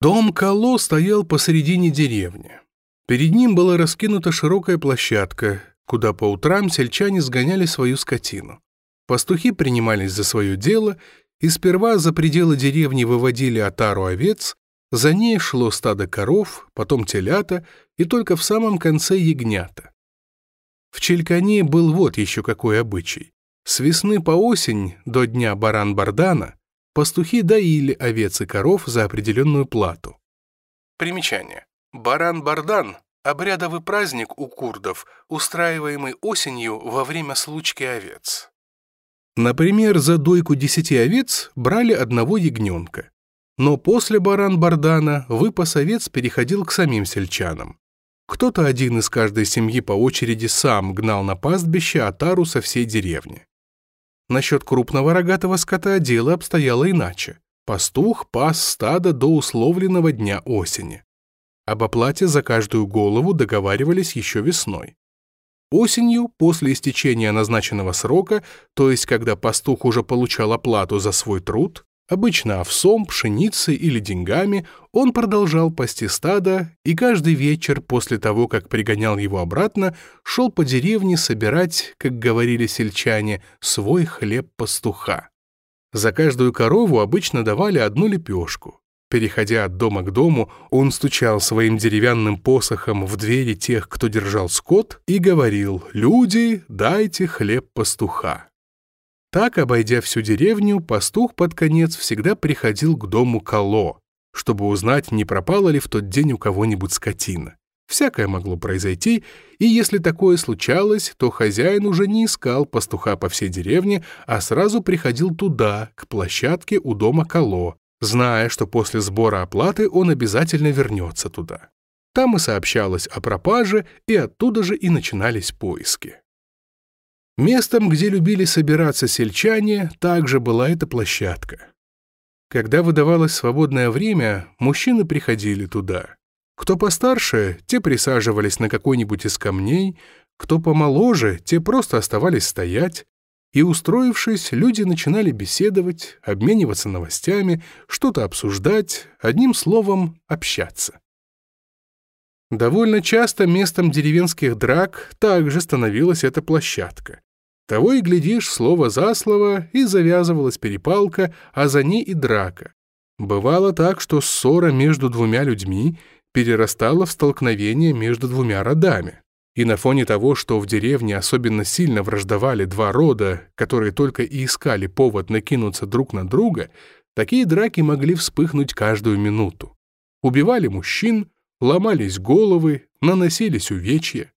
Дом Кало стоял посередине деревни. Перед ним была раскинута широкая площадка, куда по утрам сельчане сгоняли свою скотину. Пастухи принимались за свое дело и сперва за пределы деревни выводили отару овец, за ней шло стадо коров, потом телята и только в самом конце ягнята. В Челькане был вот еще какой обычай. С весны по осень до дня баран-бардана пастухи доили овец и коров за определенную плату. Примечание. Баран-бардан – обрядовый праздник у курдов, устраиваемый осенью во время случки овец. Например, за дойку десяти овец брали одного ягненка. Но после баран-бардана выпас овец переходил к самим сельчанам. Кто-то один из каждой семьи по очереди сам гнал на пастбище отару со всей деревни. Насчет крупного рогатого скота дело обстояло иначе. Пастух пас стадо до условленного дня осени. Об оплате за каждую голову договаривались еще весной. Осенью, после истечения назначенного срока, то есть когда пастух уже получал оплату за свой труд, Обычно овсом, пшеницей или деньгами он продолжал пасти стадо и каждый вечер после того, как пригонял его обратно, шел по деревне собирать, как говорили сельчане, свой хлеб пастуха. За каждую корову обычно давали одну лепешку. Переходя от дома к дому, он стучал своим деревянным посохом в двери тех, кто держал скот, и говорил «Люди, дайте хлеб пастуха». Так, обойдя всю деревню, пастух под конец всегда приходил к дому Кало, чтобы узнать, не пропала ли в тот день у кого-нибудь скотина. Всякое могло произойти, и если такое случалось, то хозяин уже не искал пастуха по всей деревне, а сразу приходил туда, к площадке у дома Кало, зная, что после сбора оплаты он обязательно вернется туда. Там и сообщалось о пропаже, и оттуда же и начинались поиски. Местом, где любили собираться сельчане, также была эта площадка. Когда выдавалось свободное время, мужчины приходили туда. Кто постарше, те присаживались на какой-нибудь из камней, кто помоложе, те просто оставались стоять, и, устроившись, люди начинали беседовать, обмениваться новостями, что-то обсуждать, одним словом, общаться. Довольно часто местом деревенских драк также становилась эта площадка. Того и глядишь, слово за слово, и завязывалась перепалка, а за ней и драка. Бывало так, что ссора между двумя людьми перерастала в столкновение между двумя родами. И на фоне того, что в деревне особенно сильно враждовали два рода, которые только и искали повод накинуться друг на друга, такие драки могли вспыхнуть каждую минуту. Убивали мужчин, ломались головы, наносились увечья.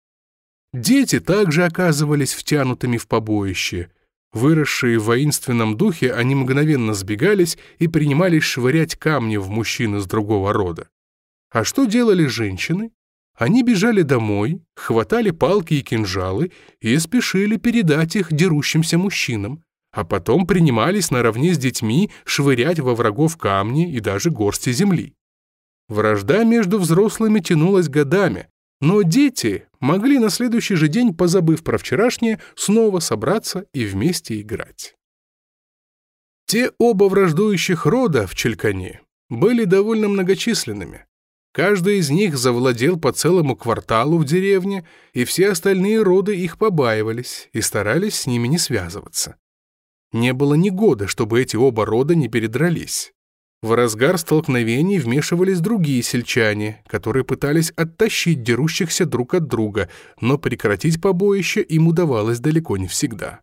Дети также оказывались втянутыми в побоище. Выросшие в воинственном духе, они мгновенно сбегались и принимались швырять камни в мужчин из другого рода. А что делали женщины? Они бежали домой, хватали палки и кинжалы и спешили передать их дерущимся мужчинам, а потом принимались наравне с детьми швырять во врагов камни и даже горсти земли. Вражда между взрослыми тянулась годами, но дети могли на следующий же день, позабыв про вчерашнее, снова собраться и вместе играть. Те оба враждующих рода в Челькане были довольно многочисленными. Каждый из них завладел по целому кварталу в деревне, и все остальные роды их побаивались и старались с ними не связываться. Не было ни года, чтобы эти оба рода не передрались. В разгар столкновений вмешивались другие сельчане, которые пытались оттащить дерущихся друг от друга, но прекратить побоище им удавалось далеко не всегда.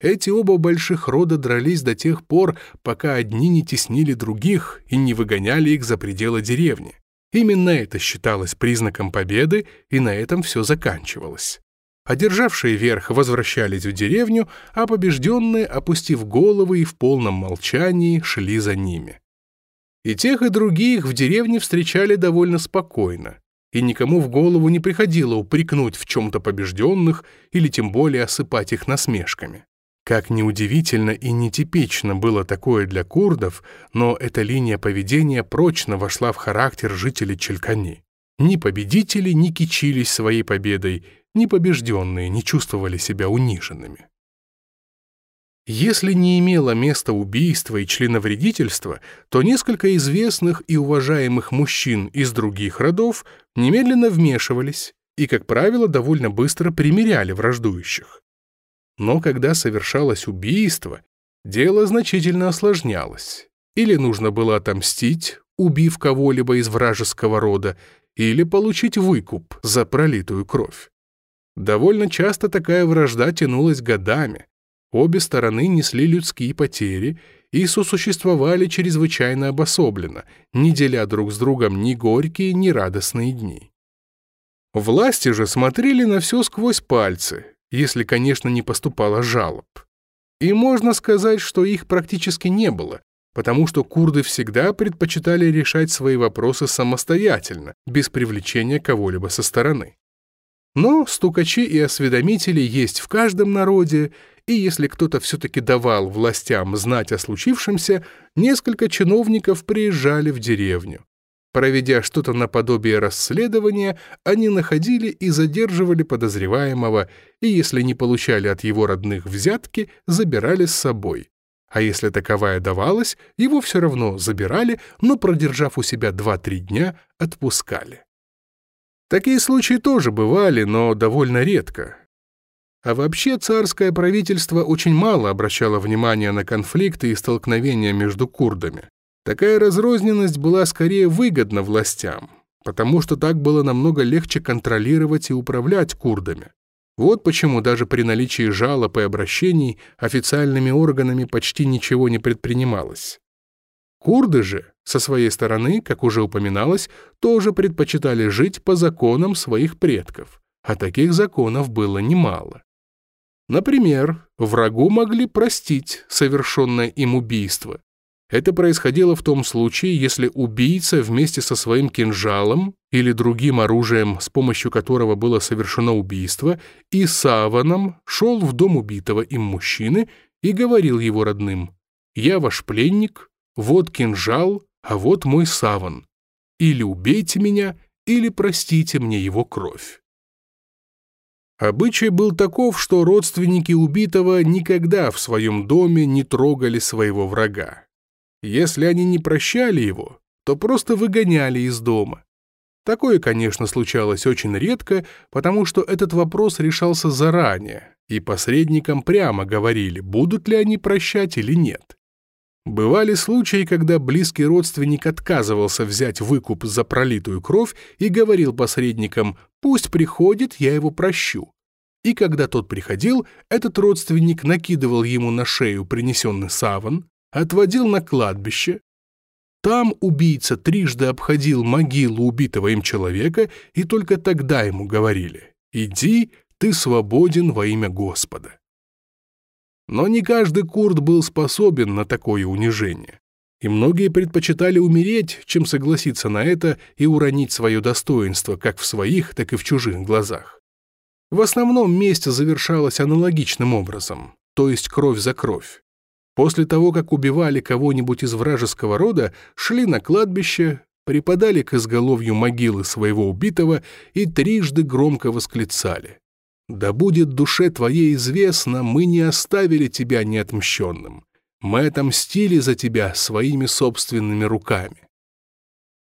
Эти оба больших рода дрались до тех пор, пока одни не теснили других и не выгоняли их за пределы деревни. Именно это считалось признаком победы, и на этом все заканчивалось. Одержавшие верх возвращались в деревню, а побежденные, опустив головы и в полном молчании, шли за ними. И тех, и других в деревне встречали довольно спокойно, и никому в голову не приходило упрекнуть в чем-то побежденных или тем более осыпать их насмешками. Как неудивительно и нетипично было такое для курдов, но эта линия поведения прочно вошла в характер жителей Челькани. Ни победители не кичились своей победой, ни побежденные не чувствовали себя униженными. Если не имело места убийства и членовредительства, то несколько известных и уважаемых мужчин из других родов немедленно вмешивались и, как правило, довольно быстро примиряли враждующих. Но когда совершалось убийство, дело значительно осложнялось. Или нужно было отомстить, убив кого-либо из вражеского рода, или получить выкуп за пролитую кровь. Довольно часто такая вражда тянулась годами, Обе стороны несли людские потери и сосуществовали чрезвычайно обособленно, не деля друг с другом ни горькие, ни радостные дни. Власти же смотрели на все сквозь пальцы, если, конечно, не поступало жалоб. И можно сказать, что их практически не было, потому что курды всегда предпочитали решать свои вопросы самостоятельно, без привлечения кого-либо со стороны. Но стукачи и осведомители есть в каждом народе, и если кто-то все-таки давал властям знать о случившемся, несколько чиновников приезжали в деревню. Проведя что-то наподобие расследования, они находили и задерживали подозреваемого, и если не получали от его родных взятки, забирали с собой. А если таковая давалась, его все равно забирали, но, продержав у себя 2-3 дня, отпускали. Такие случаи тоже бывали, но довольно редко. А вообще царское правительство очень мало обращало внимания на конфликты и столкновения между курдами. Такая разрозненность была скорее выгодна властям, потому что так было намного легче контролировать и управлять курдами. Вот почему даже при наличии жалоб и обращений официальными органами почти ничего не предпринималось. Курды же, со своей стороны, как уже упоминалось, тоже предпочитали жить по законам своих предков, а таких законов было немало. Например, врагу могли простить совершенное им убийство. Это происходило в том случае, если убийца вместе со своим кинжалом или другим оружием, с помощью которого было совершено убийство, и саваном шел в дом убитого им мужчины и говорил его родным «Я ваш пленник, вот кинжал, а вот мой саван. Или убейте меня, или простите мне его кровь». Обычай был таков, что родственники убитого никогда в своем доме не трогали своего врага. Если они не прощали его, то просто выгоняли из дома. Такое, конечно, случалось очень редко, потому что этот вопрос решался заранее, и посредникам прямо говорили, будут ли они прощать или нет. Бывали случаи, когда близкий родственник отказывался взять выкуп за пролитую кровь и говорил посредникам «пусть приходит, я его прощу». И когда тот приходил, этот родственник накидывал ему на шею принесенный саван, отводил на кладбище. Там убийца трижды обходил могилу убитого им человека, и только тогда ему говорили «иди, ты свободен во имя Господа». Но не каждый курд был способен на такое унижение. И многие предпочитали умереть, чем согласиться на это и уронить свое достоинство как в своих, так и в чужих глазах. В основном месть завершалась аналогичным образом, то есть кровь за кровь. После того, как убивали кого-нибудь из вражеского рода, шли на кладбище, припадали к изголовью могилы своего убитого и трижды громко восклицали да будет душе твоей известно, мы не оставили тебя неотмщенным. Мы отомстили за тебя своими собственными руками.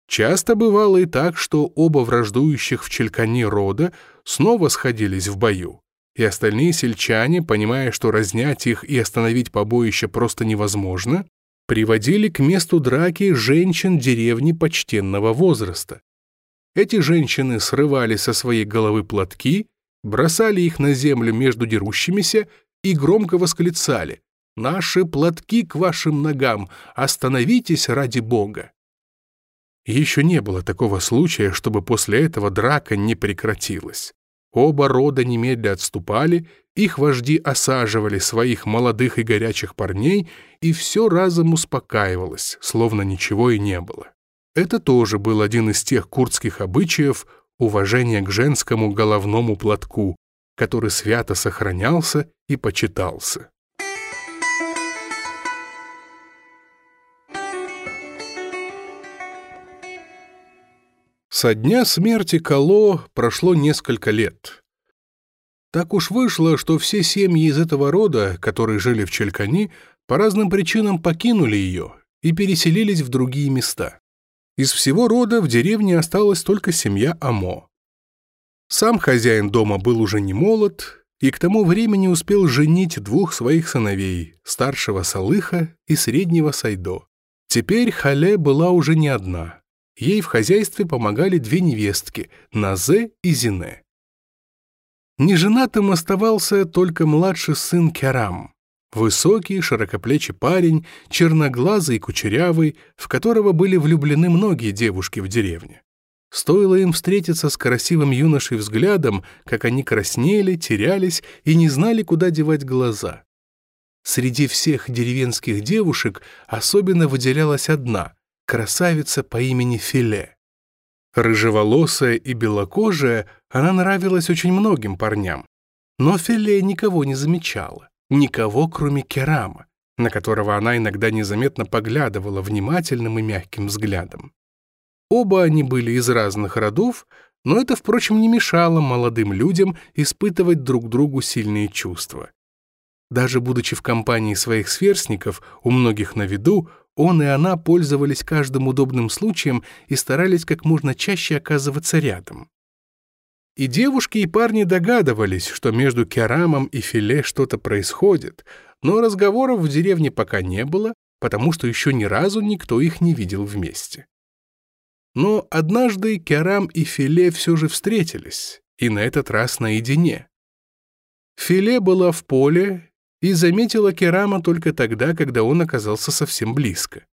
Часто бывало и так, что оба враждующих в Челькане рода снова сходились в бою, и остальные сельчане, понимая, что разнять их и остановить побоище просто невозможно, приводили к месту драки женщин деревни почтенного возраста. Эти женщины срывали со своей головы платки бросали их на землю между дерущимися и громко восклицали «Наши платки к вашим ногам! Остановитесь ради Бога!» Еще не было такого случая, чтобы после этого драка не прекратилась. Оба рода немедля отступали, их вожди осаживали своих молодых и горячих парней, и все разом успокаивалось, словно ничего и не было. Это тоже был один из тех курдских обычаев, уважение к женскому головному платку, который свято сохранялся и почитался. Со дня смерти Кало прошло несколько лет. Так уж вышло, что все семьи из этого рода, которые жили в Челькани, по разным причинам покинули ее и переселились в другие места. Из всего рода в деревне осталась только семья Амо. Сам хозяин дома был уже не молод и к тому времени успел женить двух своих сыновей, старшего Салыха и среднего Сайдо. Теперь Хале была уже не одна. Ей в хозяйстве помогали две невестки – Назе и Зине. Неженатым оставался только младший сын Керам, высокий, широкоплечий парень, черноглазый и кучерявый, в которого были влюблены многие девушки в деревне. Стоило им встретиться с красивым юношей взглядом, как они краснели, терялись и не знали, куда девать глаза. Среди всех деревенских девушек особенно выделялась одна — красавица по имени Филе. Рыжеволосая и белокожая, она нравилась очень многим парням. Но Филе никого не замечала, никого, кроме Керама, на которого она иногда незаметно поглядывала внимательным и мягким взглядом. Оба они были из разных родов, но это, впрочем, не мешало молодым людям испытывать друг другу сильные чувства. Даже будучи в компании своих сверстников, у многих на виду, он и она пользовались каждым удобным случаем и старались как можно чаще оказываться рядом. И девушки, и парни догадывались, что между Керамом и Филе что-то происходит, но разговоров в деревне пока не было, потому что еще ни разу никто их не видел вместе. Но однажды Керам и Филе все же встретились, и на этот раз наедине. Филе была в поле и заметила Керама только тогда, когда он оказался совсем близко.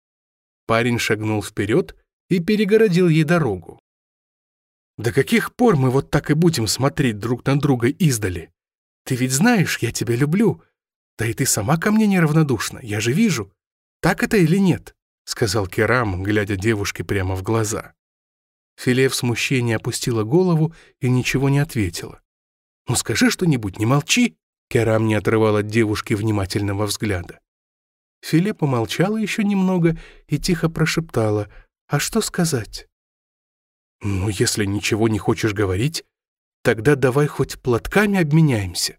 Парень шагнул вперед и перегородил ей дорогу. «До каких пор мы вот так и будем смотреть друг на друга издали? Ты ведь знаешь, я тебя люблю. Да и ты сама ко мне неравнодушна, я же вижу. Так это или нет?» — сказал Керам, глядя девушке прямо в глаза. Филе в смущении опустила голову и ничего не ответила. «Ну скажи что-нибудь, не молчи!» Керам не отрывал от девушки внимательного взгляда. Филе помолчала еще немного и тихо прошептала «А что сказать?» «Ну, если ничего не хочешь говорить, тогда давай хоть платками обменяемся».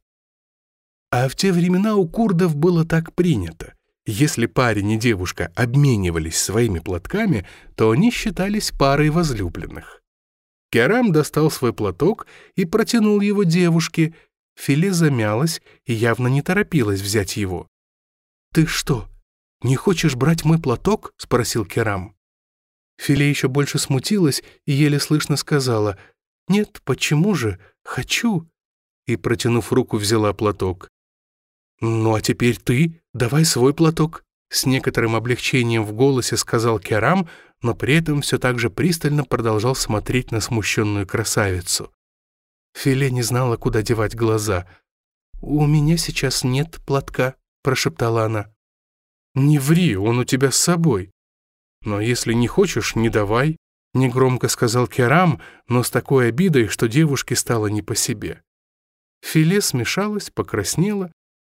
А в те времена у курдов было так принято. Если парень и девушка обменивались своими платками, то они считались парой возлюбленных. Керам достал свой платок и протянул его девушке, Филе замялась и явно не торопилась взять его. «Ты что, не хочешь брать мой платок?» — спросил Керам. Филе еще больше смутилась и еле слышно сказала «Нет, почему же? Хочу!» и, протянув руку, взяла платок. «Ну а теперь ты давай свой платок», — с некоторым облегчением в голосе сказал Керам, но при этом все так же пристально продолжал смотреть на смущенную красавицу. Филе не знала, куда девать глаза. «У меня сейчас нет платка», — прошептала она. «Не ври, он у тебя с собой. Но если не хочешь, не давай», — негромко сказал Керам, но с такой обидой, что девушке стало не по себе. Филе смешалась, покраснела,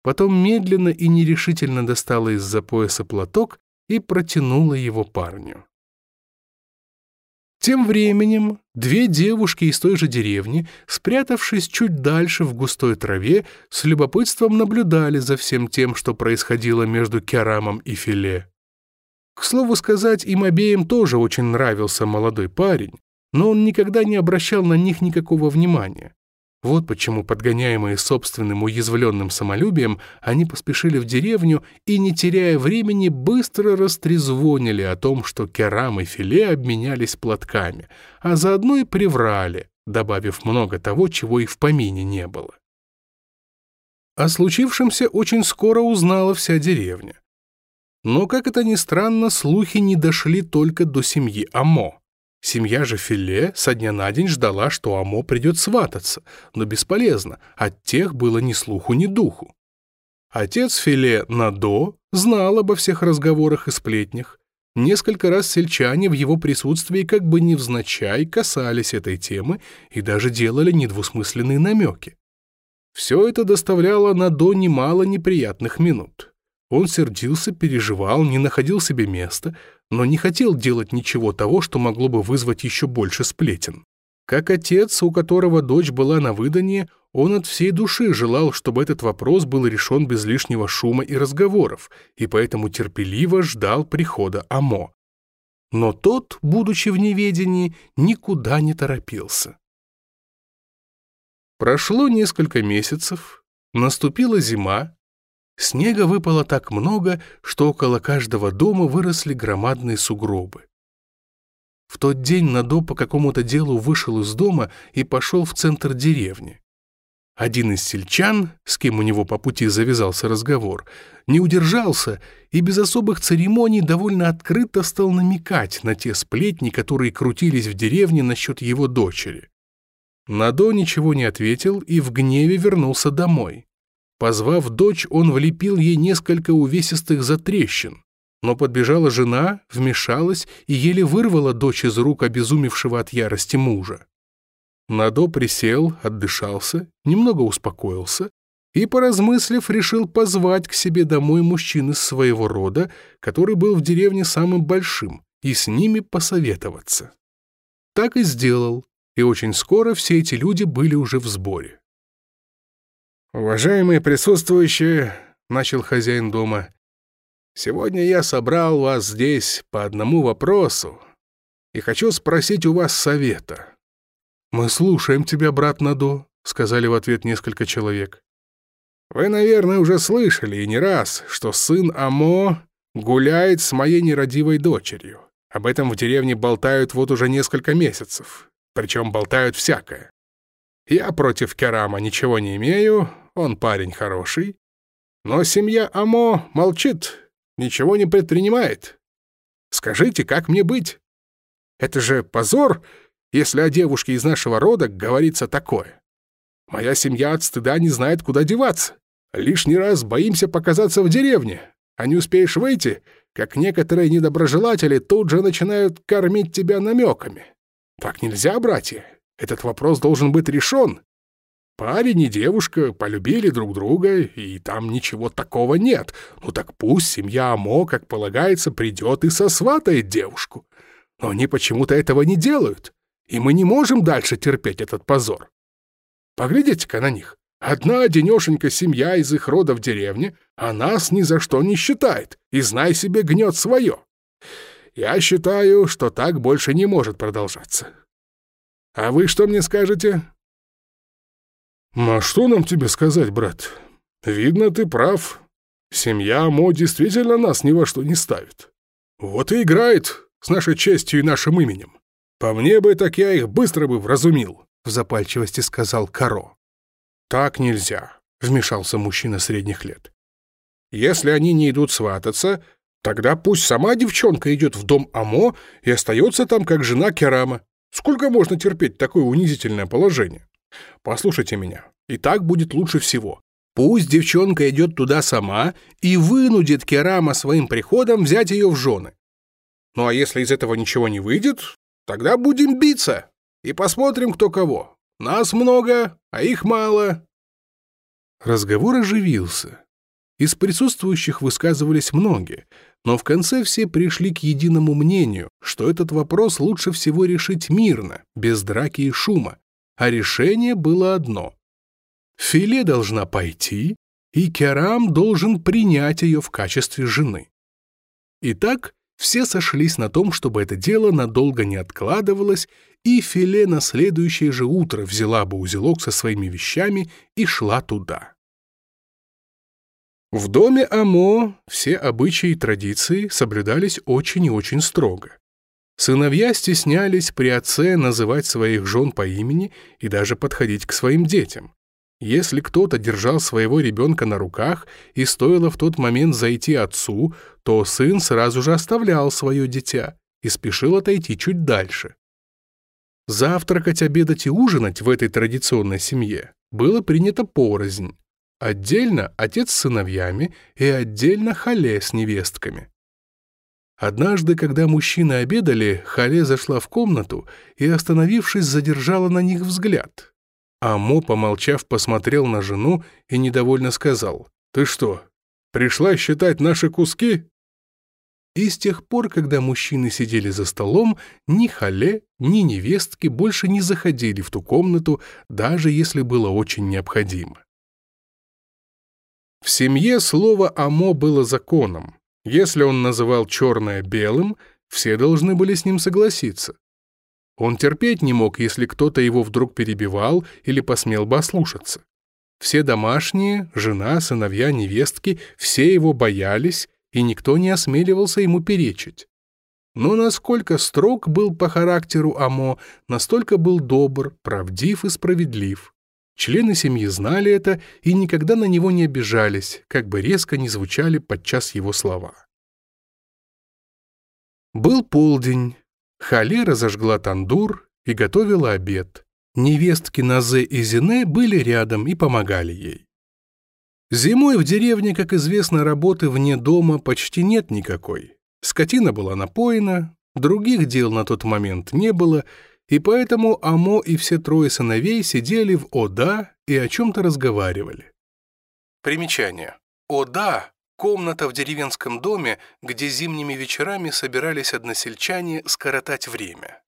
потом медленно и нерешительно достала из-за пояса платок и протянула его парню. Тем временем две девушки из той же деревни, спрятавшись чуть дальше в густой траве, с любопытством наблюдали за всем тем, что происходило между Керамом и Филе. К слову сказать, им обеим тоже очень нравился молодой парень, но он никогда не обращал на них никакого внимания. Вот почему, подгоняемые собственным уязвленным самолюбием, они поспешили в деревню и, не теряя времени, быстро растрезвонили о том, что керам и филе обменялись платками, а заодно и приврали, добавив много того, чего и в помине не было. О случившемся очень скоро узнала вся деревня. Но, как это ни странно, слухи не дошли только до семьи Амо. Семья же Филе со дня на день ждала, что Амо придет свататься, но бесполезно, от тех было ни слуху, ни духу. Отец Филе Надо знал обо всех разговорах и сплетнях. Несколько раз сельчане в его присутствии как бы невзначай касались этой темы и даже делали недвусмысленные намеки. Все это доставляло Надо немало неприятных минут. Он сердился, переживал, не находил себе места, но не хотел делать ничего того, что могло бы вызвать еще больше сплетен. Как отец, у которого дочь была на выданье, он от всей души желал, чтобы этот вопрос был решен без лишнего шума и разговоров, и поэтому терпеливо ждал прихода Амо. Но тот, будучи в неведении, никуда не торопился. Прошло несколько месяцев, наступила зима, снега выпало так много, что около каждого дома выросли громадные сугробы. В тот день Надо по какому-то делу вышел из дома и пошел в центр деревни. Один из сельчан, с кем у него по пути завязался разговор, не удержался и без особых церемоний довольно открыто стал намекать на те сплетни, которые крутились в деревне насчет его дочери. Надо ничего не ответил и в гневе вернулся домой. Позвав дочь, он влепил ей несколько увесистых затрещин, но подбежала жена, вмешалась и еле вырвала дочь из рук обезумевшего от ярости мужа. Надо присел, отдышался, немного успокоился и, поразмыслив, решил позвать к себе домой мужчин из своего рода, который был в деревне самым большим, и с ними посоветоваться. Так и сделал, и очень скоро все эти люди были уже в сборе. «Уважаемые присутствующие», — начал хозяин дома, — «сегодня я собрал вас здесь по одному вопросу и хочу спросить у вас совета». «Мы слушаем тебя, брат Надо», — сказали в ответ несколько человек. «Вы, наверное, уже слышали и не раз, что сын Амо гуляет с моей нерадивой дочерью. Об этом в деревне болтают вот уже несколько месяцев, причем болтают всякое. Я против Керама ничего не имею, он парень хороший. Но семья Амо молчит, ничего не предпринимает. Скажите, как мне быть? Это же позор если о девушке из нашего рода говорится такое. Моя семья от стыда не знает, куда деваться. Лишний раз боимся показаться в деревне, а не успеешь выйти, как некоторые недоброжелатели тут же начинают кормить тебя намеками. Так нельзя, братья. Этот вопрос должен быть решен. Парень и девушка полюбили друг друга, и там ничего такого нет. Ну так пусть семья Амо, как полагается, придет и сосватает девушку. Но они почему-то этого не делают и мы не можем дальше терпеть этот позор. Поглядите-ка на них. Одна одинешенька семья из их рода в деревне, а нас ни за что не считает, и, знай себе, гнет свое. Я считаю, что так больше не может продолжаться. А вы что мне скажете? А что нам тебе сказать, брат? Видно, ты прав. Семья Мо действительно нас ни во что не ставит. Вот и играет с нашей честью и нашим именем. «По мне бы, так я их быстро бы вразумил», — в запальчивости сказал Каро. «Так нельзя», — вмешался мужчина средних лет. «Если они не идут свататься, тогда пусть сама девчонка идет в дом Амо и остается там как жена Керама. Сколько можно терпеть такое унизительное положение? Послушайте меня, и так будет лучше всего. Пусть девчонка идет туда сама и вынудит Керама своим приходом взять ее в жены. Ну а если из этого ничего не выйдет, Тогда будем биться и посмотрим, кто кого. Нас много, а их мало». Разговор оживился. Из присутствующих высказывались многие, но в конце все пришли к единому мнению, что этот вопрос лучше всего решить мирно, без драки и шума, а решение было одно. Филе должна пойти, и Керам должен принять ее в качестве жены. Итак, все сошлись на том, чтобы это дело надолго не откладывалось, и Филе на следующее же утро взяла бы узелок со своими вещами и шла туда. В доме Амо все обычаи и традиции соблюдались очень и очень строго. Сыновья стеснялись при отце называть своих жен по имени и даже подходить к своим детям. Если кто-то держал своего ребенка на руках и стоило в тот момент зайти отцу, то сын сразу же оставлял свое дитя и спешил отойти чуть дальше. Завтракать, обедать и ужинать в этой традиционной семье было принято порознь. Отдельно отец с сыновьями и отдельно Хале с невестками. Однажды, когда мужчины обедали, Хале зашла в комнату и, остановившись, задержала на них взгляд. Амо, помолчав, посмотрел на жену и недовольно сказал. «Ты что, пришла считать наши куски?» и с тех пор, когда мужчины сидели за столом, ни Хале, ни невестки больше не заходили в ту комнату, даже если было очень необходимо. В семье слово «амо» было законом. Если он называл черное белым, все должны были с ним согласиться. Он терпеть не мог, если кто-то его вдруг перебивал или посмел бы ослушаться. Все домашние, жена, сыновья, невестки, все его боялись, и никто не осмеливался ему перечить. Но насколько строг был по характеру Амо, настолько был добр, правдив и справедлив. Члены семьи знали это и никогда на него не обижались, как бы резко не звучали подчас его слова. Был полдень. Хале разожгла тандур и готовила обед. Невестки Назе и Зине были рядом и помогали ей. Зимой в деревне, как известно, работы вне дома почти нет никакой. Скотина была напоена, других дел на тот момент не было, и поэтому Амо и все трое сыновей сидели в Ода и о чем-то разговаривали. Примечание. Ода – комната в деревенском доме, где зимними вечерами собирались односельчане скоротать время.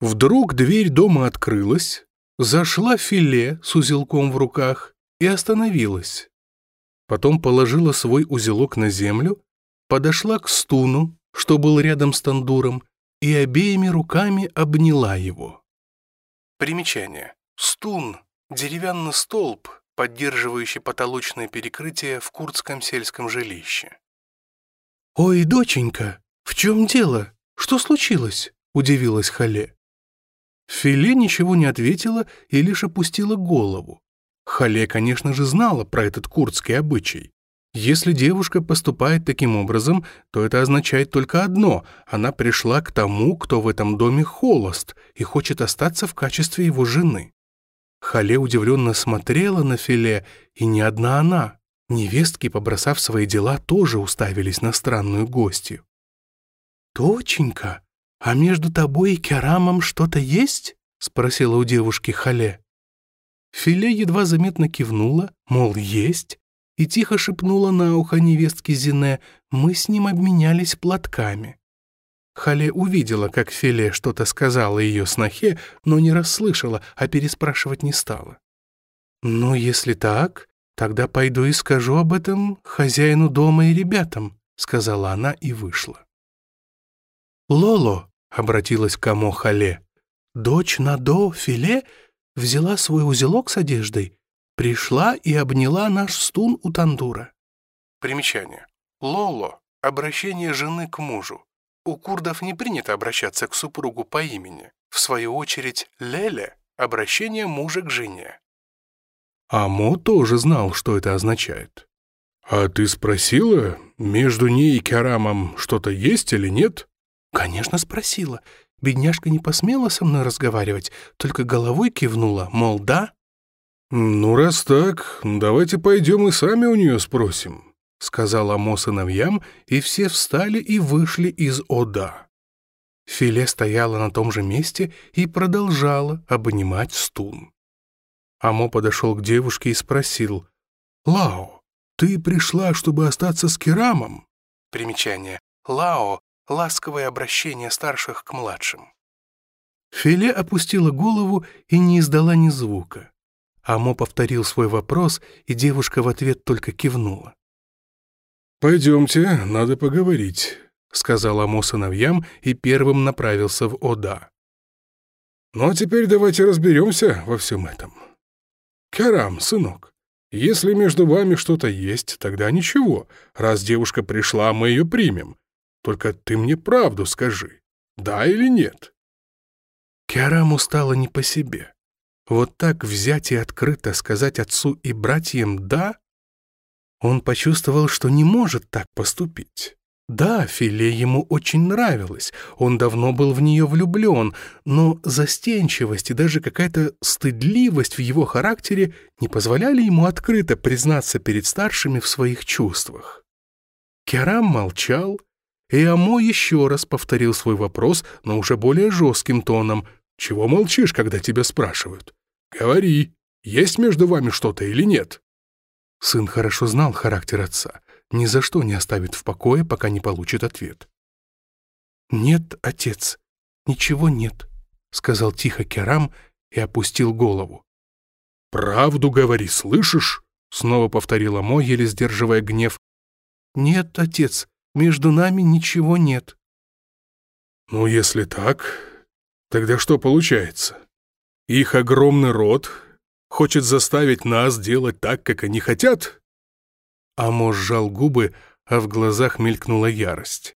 Вдруг дверь дома открылась, зашла филе с узелком в руках и остановилась. Потом положила свой узелок на землю, подошла к стуну, что был рядом с тандуром, и обеими руками обняла его. Примечание. Стун – деревянный столб, поддерживающий потолочное перекрытие в курдском сельском жилище. «Ой, доченька, в чем дело? Что случилось?» – удивилась Хале. Филе ничего не ответила и лишь опустила голову. Хале, конечно же, знала про этот курдский обычай. Если девушка поступает таким образом, то это означает только одно – она пришла к тому, кто в этом доме холост и хочет остаться в качестве его жены. Хале удивленно смотрела на Филе, и не одна она. Невестки, побросав свои дела, тоже уставились на странную гостью. «Доченька, а между тобой и Керамом что-то есть?» — спросила у девушки Хале. Филе едва заметно кивнула, мол, есть, и тихо шепнула на ухо невестке Зине, мы с ним обменялись платками. Хале увидела, как Филе что-то сказала ее снохе, но не расслышала, а переспрашивать не стала. «Ну, если так, тогда пойду и скажу об этом хозяину дома и ребятам», сказала она и вышла. «Лоло», — обратилась к Амо Хале, «дочь Надо Филе взяла свой узелок с одеждой, пришла и обняла наш стун у тандура». Примечание. Лоло — обращение жены к мужу. У курдов не принято обращаться к супругу по имени. В свою очередь, леле — обращение мужа к жене. Амо тоже знал, что это означает. «А ты спросила, между ней и Керамом что-то есть или нет?» «Конечно, спросила. Бедняжка не посмела со мной разговаривать, только головой кивнула, мол, да?» «Ну, раз так, давайте пойдем и сами у нее спросим», — сказал Амо сыновьям, и все встали и вышли из Ода. Филе стояла на том же месте и продолжала обнимать стун. Амо подошел к девушке и спросил, «Лао, ты пришла, чтобы остаться с Керамом?» Примечание. Лао ласковое обращение старших к младшим. Филе опустила голову и не издала ни звука. Амо повторил свой вопрос, и девушка в ответ только кивнула. «Пойдемте, надо поговорить», — сказал Амо сыновьям и первым направился в Ода. «Ну а теперь давайте разберемся во всем этом. Карам, сынок, если между вами что-то есть, тогда ничего. Раз девушка пришла, мы ее примем. Только ты мне правду скажи, да или нет?» Киараму стало не по себе. Вот так взять и открыто сказать отцу и братьям «да»? Он почувствовал, что не может так поступить. Да, Филе ему очень нравилась, он давно был в нее влюблен, но застенчивость и даже какая-то стыдливость в его характере не позволяли ему открыто признаться перед старшими в своих чувствах. Керам молчал, и Амо еще раз повторил свой вопрос, но уже более жестким тоном. «Чего молчишь, когда тебя спрашивают? Говори, есть между вами что-то или нет?» Сын хорошо знал характер отца. ни за что не оставит в покое, пока не получит ответ. «Нет, отец, ничего нет», — сказал тихо Керам и опустил голову. «Правду говори, слышишь?» — снова повторила Мо, еле сдерживая гнев. «Нет, отец, между нами ничего нет». «Ну, если так, тогда что получается? Их огромный род хочет заставить нас делать так, как они хотят?» Амо сжал губы, а в глазах мелькнула ярость.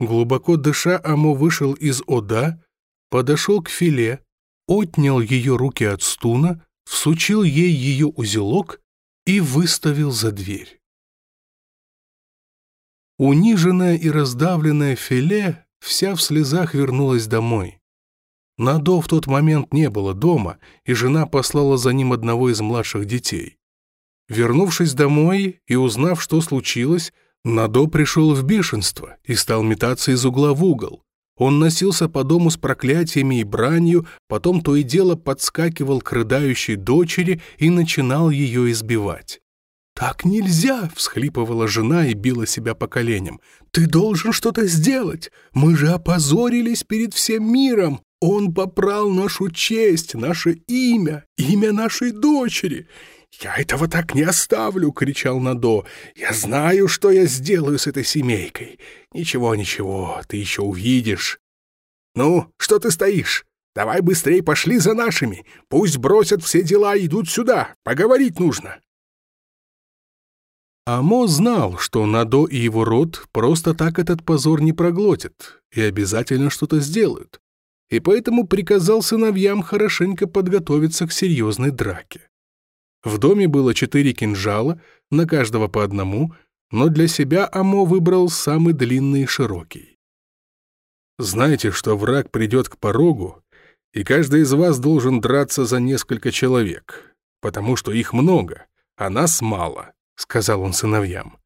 Глубоко дыша, Амо вышел из Ода, подошел к филе, отнял ее руки от стуна, всучил ей ее узелок и выставил за дверь. Униженная и раздавленная филе вся в слезах вернулась домой. Надо в тот момент не было дома, и жена послала за ним одного из младших детей. Вернувшись домой и узнав, что случилось, Надо пришел в бешенство и стал метаться из угла в угол. Он носился по дому с проклятиями и бранью, потом то и дело подскакивал к рыдающей дочери и начинал ее избивать. «Так нельзя!» — всхлипывала жена и била себя по коленям. «Ты должен что-то сделать! Мы же опозорились перед всем миром! Он попрал нашу честь, наше имя, имя нашей дочери!» «Я этого так не оставлю!» — кричал Надо. «Я знаю, что я сделаю с этой семейкой. Ничего, ничего, ты еще увидишь. Ну, что ты стоишь? Давай быстрее пошли за нашими. Пусть бросят все дела и идут сюда. Поговорить нужно». Амо знал, что Надо и его род просто так этот позор не проглотят и обязательно что-то сделают, и поэтому приказал сыновьям хорошенько подготовиться к серьезной драке. В доме было четыре кинжала, на каждого по одному, но для себя Амо выбрал самый длинный и широкий. «Знаете, что враг придет к порогу, и каждый из вас должен драться за несколько человек, потому что их много, а нас мало», — сказал он сыновьям.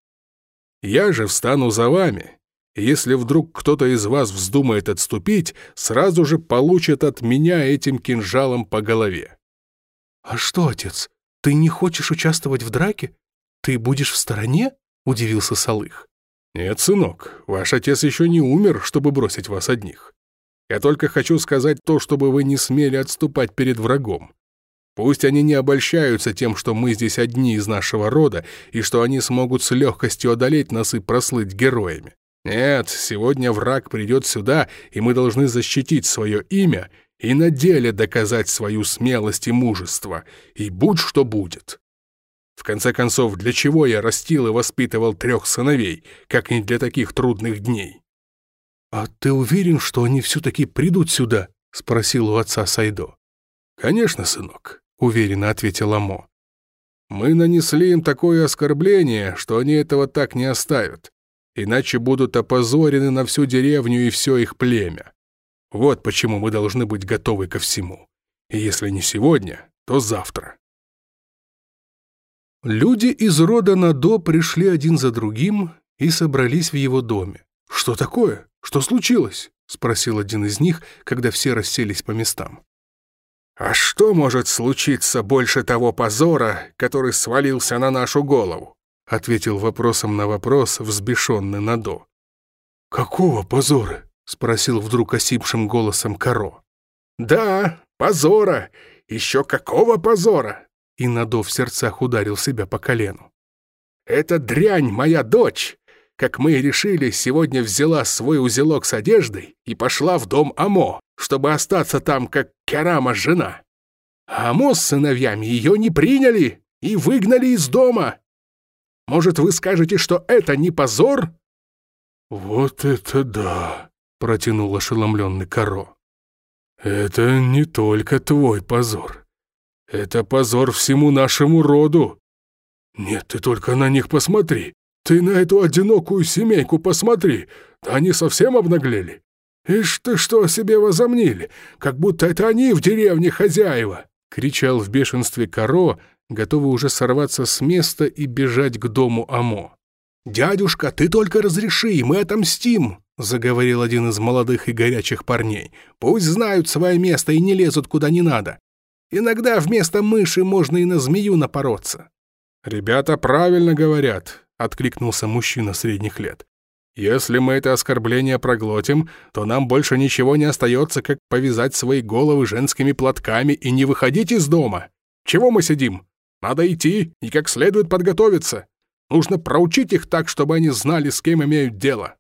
«Я же встану за вами, если вдруг кто-то из вас вздумает отступить, сразу же получит от меня этим кинжалом по голове». «А что, отец, ты не хочешь участвовать в драке? Ты будешь в стороне?» — удивился Салых. «Нет, сынок, ваш отец еще не умер, чтобы бросить вас одних. Я только хочу сказать то, чтобы вы не смели отступать перед врагом. Пусть они не обольщаются тем, что мы здесь одни из нашего рода, и что они смогут с легкостью одолеть нас и прослыть героями. Нет, сегодня враг придет сюда, и мы должны защитить свое имя и на деле доказать свою смелость и мужество, и будь что будет. В конце концов, для чего я растил и воспитывал трех сыновей, как не для таких трудных дней? «А ты уверен, что они все-таки придут сюда?» — спросил у отца Сайдо. «Конечно, сынок. — уверенно ответил Амо. «Мы нанесли им такое оскорбление, что они этого так не оставят, иначе будут опозорены на всю деревню и все их племя. Вот почему мы должны быть готовы ко всему. И если не сегодня, то завтра». Люди из рода Надо пришли один за другим и собрались в его доме. «Что такое? Что случилось?» — спросил один из них, когда все расселись по местам. «А что может случиться больше того позора, который свалился на нашу голову?» Ответил вопросом на вопрос взбешенный Надо. «Какого позора?» — спросил вдруг осипшим голосом Каро. «Да, позора! Еще какого позора?» И Надо в сердцах ударил себя по колену. «Эта дрянь моя дочь! Как мы и решили, сегодня взяла свой узелок с одеждой и пошла в дом Амо чтобы остаться там, как Керама жена. А Амо с сыновьями ее не приняли и выгнали из дома. Может, вы скажете, что это не позор?» «Вот это да!» — протянул ошеломленный Каро. «Это не только твой позор. Это позор всему нашему роду. Нет, ты только на них посмотри. Ты на эту одинокую семейку посмотри. Они совсем обнаглели. «Ишь ты что о себе возомнили, как будто это они в деревне хозяева!» — кричал в бешенстве Каро, готовый уже сорваться с места и бежать к дому Амо. «Дядюшка, ты только разреши, мы отомстим!» — заговорил один из молодых и горячих парней. «Пусть знают свое место и не лезут куда не надо. Иногда вместо мыши можно и на змею напороться». «Ребята правильно говорят», — откликнулся мужчина средних лет. «Если мы это оскорбление проглотим, то нам больше ничего не остается, как повязать свои головы женскими платками и не выходить из дома. Чего мы сидим? Надо идти и как следует подготовиться. Нужно проучить их так, чтобы они знали, с кем имеют дело».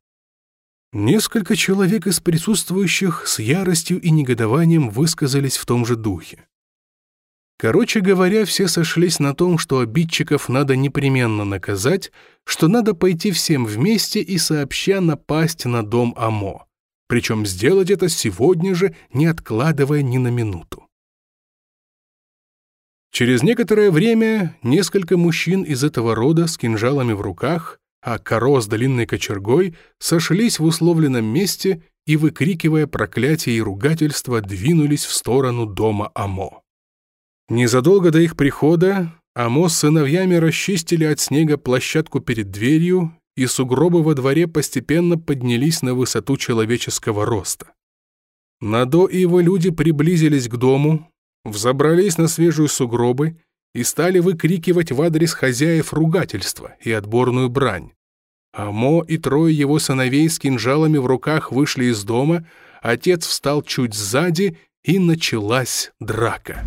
Несколько человек из присутствующих с яростью и негодованием высказались в том же духе. Короче говоря, все сошлись на том, что обидчиков надо непременно наказать, что надо пойти всем вместе и сообща напасть на дом Амо. Причем сделать это сегодня же, не откладывая ни на минуту. Через некоторое время несколько мужчин из этого рода с кинжалами в руках, а коро с длинной кочергой сошлись в условленном месте и, выкрикивая проклятия и ругательства, двинулись в сторону дома Амо. Незадолго до их прихода Амо с сыновьями расчистили от снега площадку перед дверью, и сугробы во дворе постепенно поднялись на высоту человеческого роста. Надо и его люди приблизились к дому, взобрались на свежие сугробы и стали выкрикивать в адрес хозяев ругательства и отборную брань. Амо и трое его сыновей с кинжалами в руках вышли из дома, отец встал чуть сзади, и началась драка.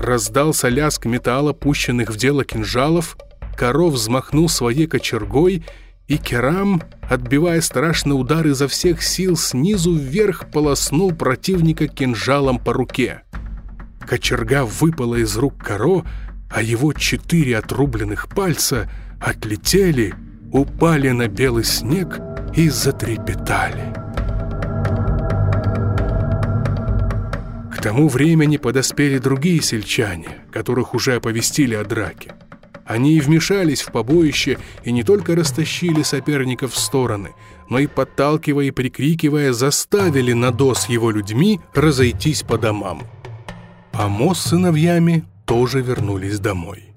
Раздался лязг металла, пущенных в дело кинжалов, коров взмахнул своей кочергой — и Керам, отбивая страшный удар изо всех сил, снизу вверх полоснул противника кинжалом по руке. Кочерга выпала из рук Каро, а его четыре отрубленных пальца отлетели, упали на белый снег и затрепетали. К тому времени подоспели другие сельчане, которых уже оповестили о драке. Они и вмешались в побоище и не только растащили соперников в стороны, но и, подталкивая и прикрикивая, заставили Надо с его людьми разойтись по домам. Амо с сыновьями тоже вернулись домой.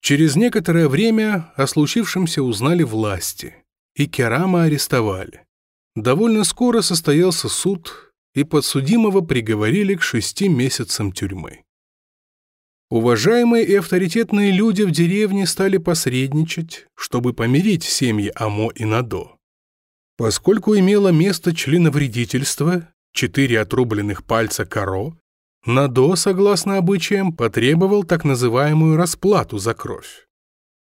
Через некоторое время о случившемся узнали власти, и Керама арестовали. Довольно скоро состоялся суд, и подсудимого приговорили к шести месяцам тюрьмы. Уважаемые и авторитетные люди в деревне стали посредничать, чтобы помирить семьи Амо и Надо. Поскольку имело место членовредительство, четыре отрубленных пальца коро, Надо, согласно обычаям, потребовал так называемую расплату за кровь.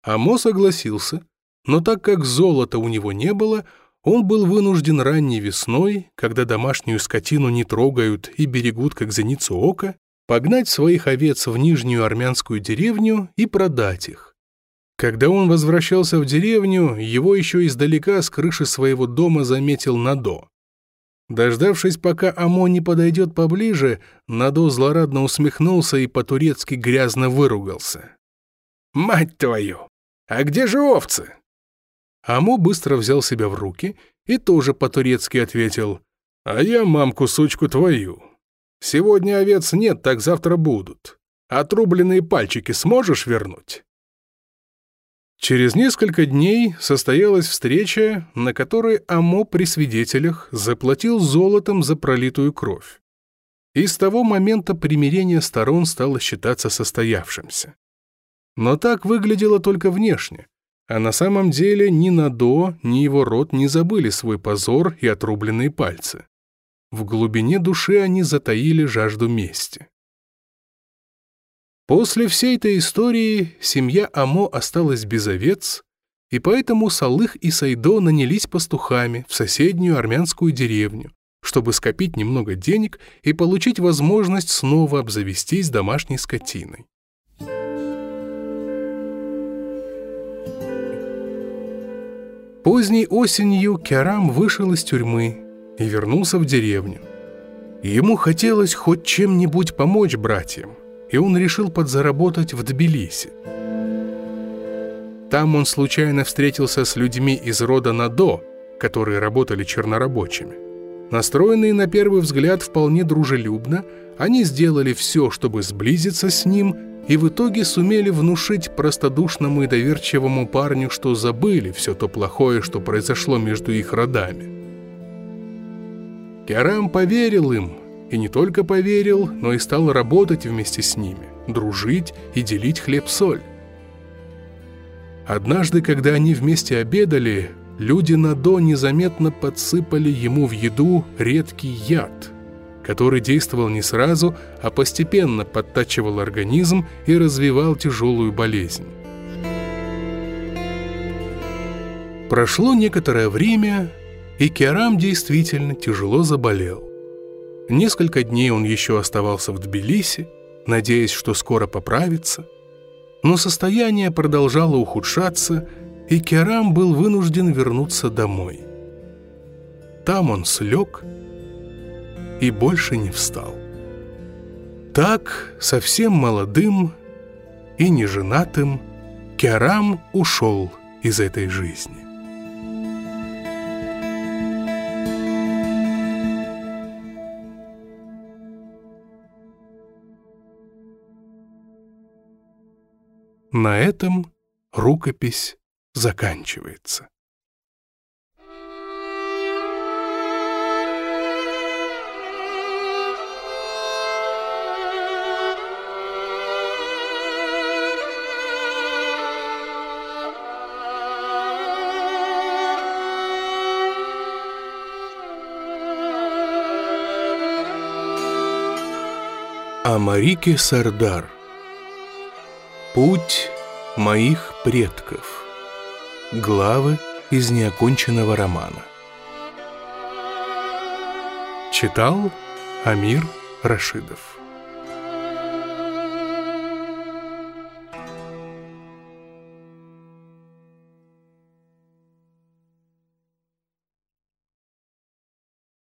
Амо согласился, но так как золота у него не было, он был вынужден ранней весной, когда домашнюю скотину не трогают и берегут как зеницу ока, погнать своих овец в нижнюю армянскую деревню и продать их. Когда он возвращался в деревню, его еще издалека с крыши своего дома заметил Надо. Дождавшись, пока Амо не подойдет поближе, Надо злорадно усмехнулся и по-турецки грязно выругался. «Мать твою! А где же овцы?» Амо быстро взял себя в руки и тоже по-турецки ответил «А я мамку-сучку твою. Сегодня овец нет, так завтра будут. Отрубленные пальчики сможешь вернуть?» Через несколько дней состоялась встреча, на которой Амо при свидетелях заплатил золотом за пролитую кровь. И с того момента примирение сторон стало считаться состоявшимся. Но так выглядело только внешне. А на самом деле ни Надо, ни его род не забыли свой позор и отрубленные пальцы. В глубине души они затаили жажду мести. После всей этой истории семья Амо осталась без овец, и поэтому Салых и Сайдо нанялись пастухами в соседнюю армянскую деревню, чтобы скопить немного денег и получить возможность снова обзавестись домашней скотиной. Поздней осенью Керам вышел из тюрьмы и вернулся в деревню. Ему хотелось хоть чем-нибудь помочь братьям, и он решил подзаработать в Тбилиси. Там он случайно встретился с людьми из рода Надо, которые работали чернорабочими. Настроенные на первый взгляд вполне дружелюбно, они сделали все, чтобы сблизиться с ним и в итоге сумели внушить простодушному и доверчивому парню, что забыли все то плохое, что произошло между их родами. Керам поверил им и не только поверил, но и стал работать вместе с ними, дружить и делить хлеб-соль. Однажды, когда они вместе обедали, люди на До незаметно подсыпали ему в еду редкий яд, который действовал не сразу, а постепенно подтачивал организм и развивал тяжелую болезнь. Прошло некоторое время, и Керам действительно тяжело заболел. Несколько дней он еще оставался в Тбилиси, надеясь, что скоро поправится, но состояние продолжало ухудшаться, и Керам был вынужден вернуться домой. Там он слег и больше не встал. Так, совсем молодым и неженатым, Керам ушел из этой жизни. На этом рукопись заканчивается. Амарике Сардар Путь моих предков. Главы из неоконченного романа. Читал Амир Рашидов.